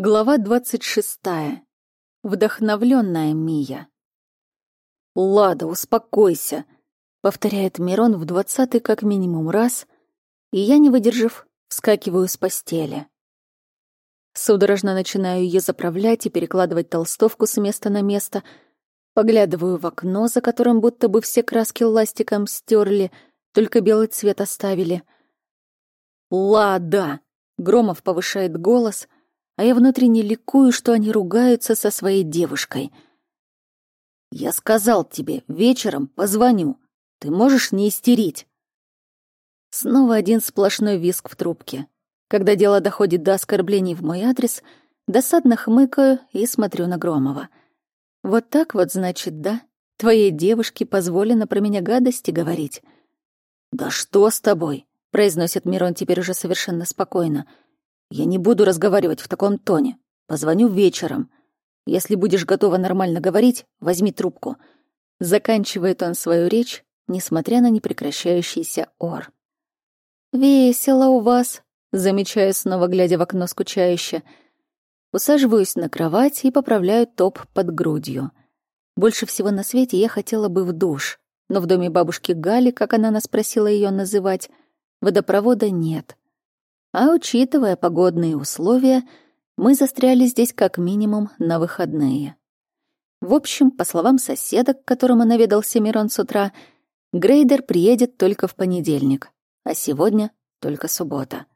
Глава двадцать шестая. Вдохновленная Мия. «Лада, успокойся», — повторяет Мирон в двадцатый как минимум раз, и я, не выдержав, вскакиваю с постели. Судорожно начинаю ее заправлять и перекладывать толстовку с места на место, поглядываю в окно, за которым будто бы все краски ластиком стерли, только белый цвет оставили. «Лада!» — Громов повышает голос — а я внутренне ликую, что они ругаются со своей девушкой. «Я сказал тебе, вечером позвоню. Ты можешь не истерить?» Снова один сплошной виск в трубке. Когда дело доходит до оскорблений в мой адрес, досадно хмыкаю и смотрю на Громова. «Вот так вот, значит, да? Твоей девушке позволено про меня гадости говорить?» «Да что с тобой?» — произносит Мирон теперь уже совершенно спокойно — я не буду разговаривать в таком тоне. Позвоню вечером. Если будешь готова нормально говорить, возьми трубку. Заканчивает он свою речь, несмотря на непрекращающийся ор. «Весело у вас», — замечаю снова, глядя в окно скучающе. Усаживаюсь на кровать и поправляю топ под грудью. Больше всего на свете я хотела бы в душ, но в доме бабушки Гали, как она нас просила ее называть, водопровода нет. А учитывая погодные условия, мы застряли здесь как минимум на выходные. В общем, по словам соседок, которому наведался Мирон с утра, Грейдер приедет только в понедельник, а сегодня только суббота.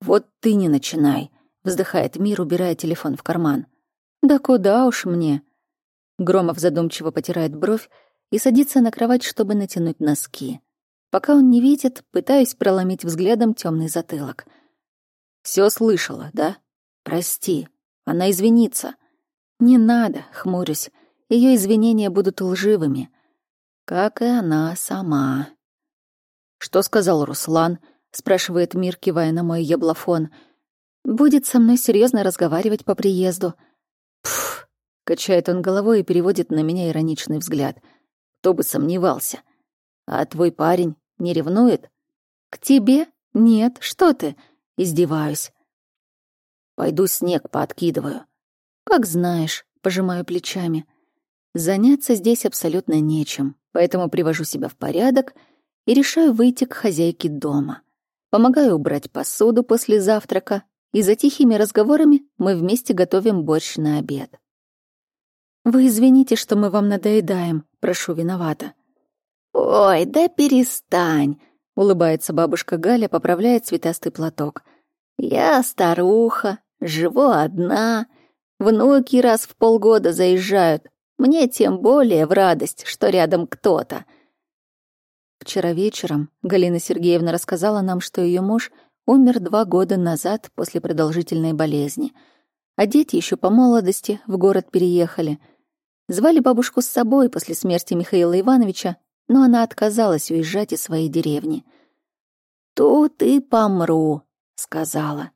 «Вот ты не начинай», — вздыхает Мир, убирая телефон в карман. «Да куда уж мне?» Громов задумчиво потирает бровь и садится на кровать, чтобы натянуть носки. Пока он не видит, пытаюсь проломить взглядом темный затылок. Все слышала, да? Прости. Она извинится. Не надо, хмурюсь. Ее извинения будут лживыми. Как и она сама. Что сказал Руслан? спрашивает Мир, кивая на мой яблофон. Будет со мной серьезно разговаривать по приезду. Пф, качает он головой и переводит на меня ироничный взгляд. Кто бы сомневался. А твой парень не ревнует? К тебе? Нет, что ты? Издеваюсь. Пойду снег пооткидываю. Как знаешь, пожимаю плечами. Заняться здесь абсолютно нечем, поэтому привожу себя в порядок и решаю выйти к хозяйке дома. Помогаю убрать посуду после завтрака, и за тихими разговорами мы вместе готовим борщ на обед. «Вы извините, что мы вам надоедаем, прошу виновата. «Ой, да перестань!» — улыбается бабушка Галя, поправляет цветастый платок. «Я старуха, живу одна, внуки раз в полгода заезжают. Мне тем более в радость, что рядом кто-то». Вчера вечером Галина Сергеевна рассказала нам, что ее муж умер два года назад после продолжительной болезни, а дети еще по молодости в город переехали. Звали бабушку с собой после смерти Михаила Ивановича, но она отказалась уезжать из своей деревни. «Тут и помру», — сказала.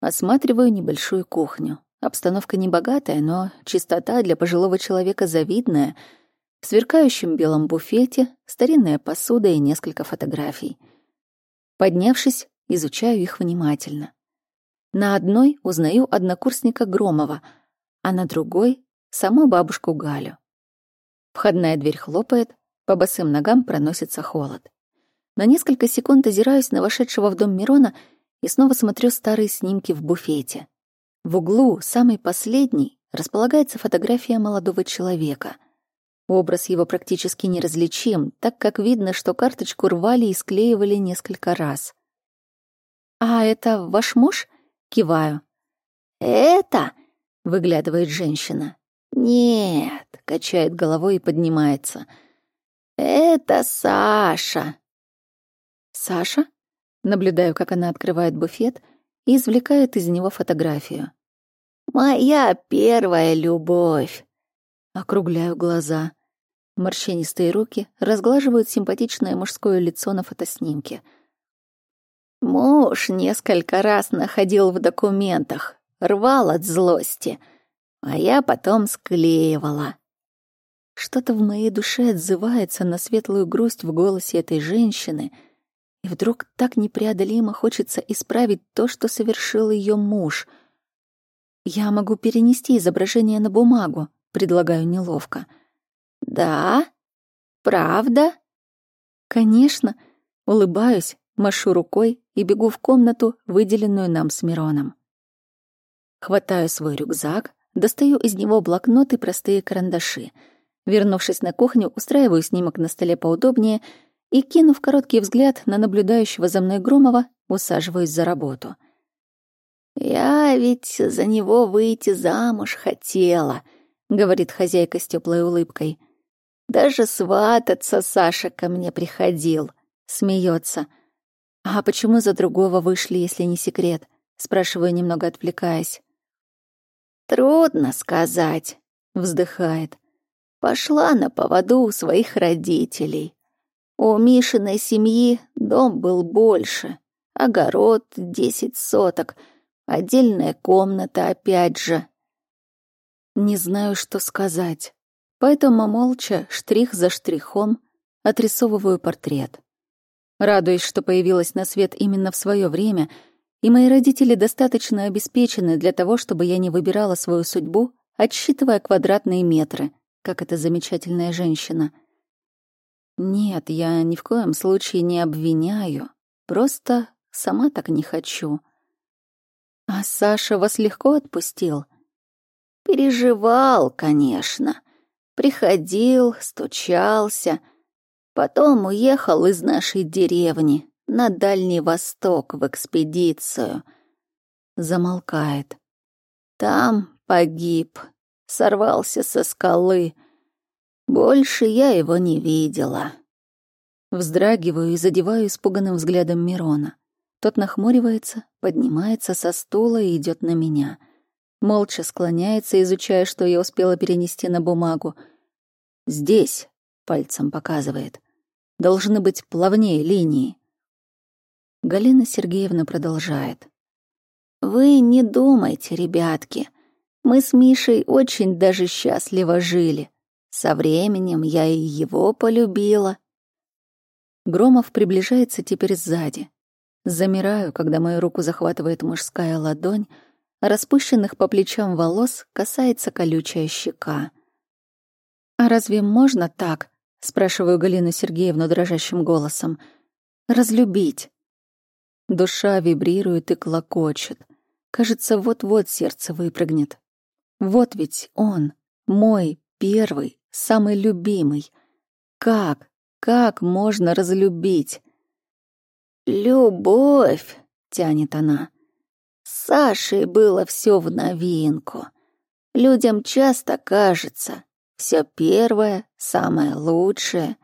Осматриваю небольшую кухню. Обстановка небогатая, но чистота для пожилого человека завидная. В сверкающем белом буфете старинная посуда и несколько фотографий. Поднявшись, изучаю их внимательно. На одной узнаю однокурсника Громова, а на другой — саму бабушку Галю. Входная дверь хлопает, по босым ногам проносится холод. На несколько секунд озираюсь на вошедшего в дом Мирона и снова смотрю старые снимки в буфете. В углу, самый последний, располагается фотография молодого человека. Образ его практически неразличим, так как видно, что карточку рвали и склеивали несколько раз. «А это ваш муж?» — киваю. «Это?» — выглядывает женщина. «Нет», — качает головой и поднимается — «Это Саша!» «Саша?» Наблюдаю, как она открывает буфет и извлекает из него фотографию. «Моя первая любовь!» Округляю глаза. Морщинистые руки разглаживают симпатичное мужское лицо на фотоснимке. Муж несколько раз находил в документах, рвал от злости, а я потом склеивала. Что-то в моей душе отзывается на светлую грусть в голосе этой женщины, и вдруг так непреодолимо хочется исправить то, что совершил ее муж. Я могу перенести изображение на бумагу, предлагаю неловко. Да? Правда? Конечно. Улыбаюсь, машу рукой и бегу в комнату, выделенную нам с Мироном. Хватаю свой рюкзак, достаю из него блокнот и простые карандаши. Вернувшись на кухню, устраиваю снимок на столе поудобнее и, кинув короткий взгляд на наблюдающего за мной Громова, усаживаюсь за работу. «Я ведь за него выйти замуж хотела», — говорит хозяйка с теплой улыбкой. «Даже свататься Саша ко мне приходил», — смеется. «А почему за другого вышли, если не секрет?» — спрашиваю, немного отвлекаясь. «Трудно сказать», — вздыхает. «Пошла на поводу у своих родителей. У Мишиной семьи дом был больше, огород десять соток, отдельная комната опять же. Не знаю, что сказать, поэтому молча, штрих за штрихом, отрисовываю портрет. Радуюсь, что появилась на свет именно в свое время, и мои родители достаточно обеспечены для того, чтобы я не выбирала свою судьбу, отсчитывая квадратные метры, как эта замечательная женщина. Нет, я ни в коем случае не обвиняю, просто сама так не хочу. А Саша вас легко отпустил? Переживал, конечно. Приходил, стучался — Потом уехал из нашей деревни на Дальний Восток в экспедицию. Замолкает. Там погиб, сорвался со скалы. Больше я его не видела. Вздрагиваю и задеваю испуганным взглядом Мирона. Тот нахмуривается, поднимается со стула и идет на меня. Молча склоняется, изучая, что я успела перенести на бумагу. «Здесь», — пальцем показывает. Должны быть плавнее линии. Галина Сергеевна продолжает. «Вы не думайте, ребятки. Мы с Мишей очень даже счастливо жили. Со временем я и его полюбила». Громов приближается теперь сзади. Замираю, когда мою руку захватывает мужская ладонь, а распущенных по плечам волос касается колючая щека. «А разве можно так?» — спрашиваю Галину Сергеевну дрожащим голосом. «Разлюбить». Душа вибрирует и клокочет. Кажется, вот-вот сердце выпрыгнет. Вот ведь он, мой первый, самый любимый. Как, как можно разлюбить? «Любовь!» — тянет она. «С Сашей было все в новинку. Людям часто кажется, все первое, самое лучшее.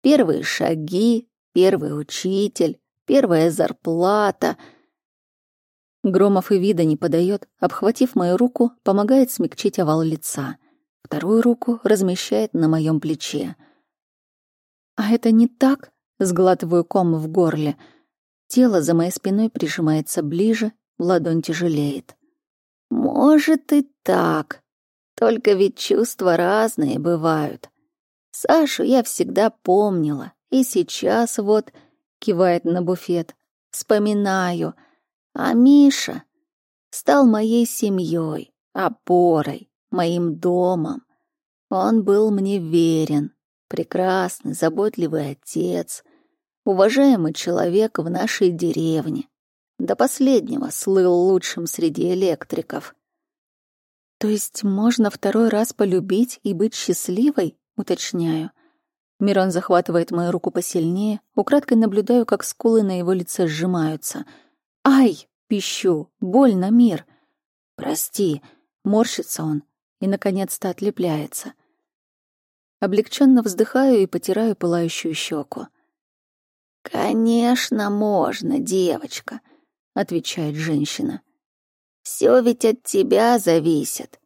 Первые шаги, первый учитель, первая зарплата. Громов и вида не подает, обхватив мою руку, помогает смягчить овал лица. Вторую руку размещает на моем плече. «А это не так?» — сглатываю ком в горле. Тело за моей спиной прижимается ближе, ладонь тяжелеет. «Может и так», только ведь чувства разные бывают. Сашу я всегда помнила, и сейчас вот кивает на буфет. Вспоминаю. А Миша стал моей семьей, опорой, моим домом. Он был мне верен, прекрасный, заботливый отец, уважаемый человек в нашей деревне. До последнего слыл лучшим среди электриков. То есть можно второй раз полюбить и быть счастливой, уточняю. Мирон захватывает мою руку посильнее, украдкой наблюдаю, как скулы на его лице сжимаются. «Ай!» — пищу. «Больно, мир!» «Прости!» — морщится он и, наконец-то, отлепляется. Облегченно вздыхаю и потираю пылающую щеку. «Конечно, можно, девочка», — отвечает женщина. Все ведь от тебя зависит.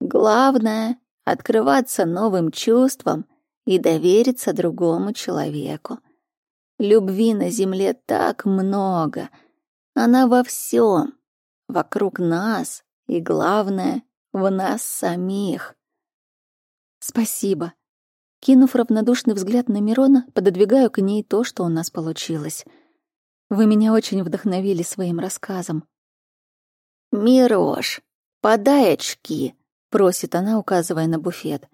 Главное — открываться новым чувствам и довериться другому человеку. Любви на земле так много. Она во всем, вокруг нас и, главное, в нас самих. Спасибо. Кинув равнодушный взгляд на Мирона, пододвигаю к ней то, что у нас получилось. Вы меня очень вдохновили своим рассказом. «Мирош, подай очки», — просит она, указывая на буфет.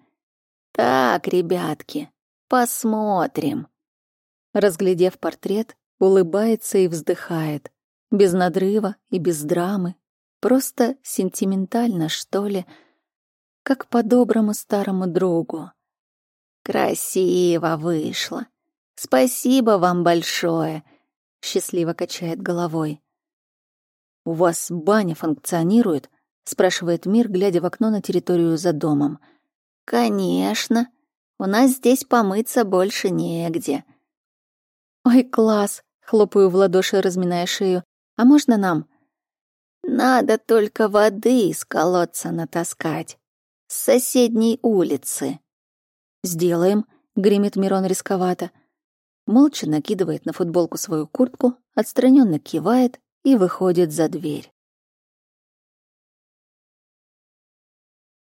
«Так, ребятки, посмотрим». Разглядев портрет, улыбается и вздыхает. Без надрыва и без драмы. Просто сентиментально, что ли, как по доброму старому другу. «Красиво вышло. Спасибо вам большое», — счастливо качает головой. «У вас баня функционирует?» — спрашивает Мир, глядя в окно на территорию за домом. «Конечно. У нас здесь помыться больше негде». «Ой, класс!» — хлопаю в ладоши, разминая шею. «А можно нам?» «Надо только воды из колодца натаскать. С соседней улицы». «Сделаем», — гремит Мирон рисковато. Молча накидывает на футболку свою куртку, отстраненно кивает и выходит за дверь.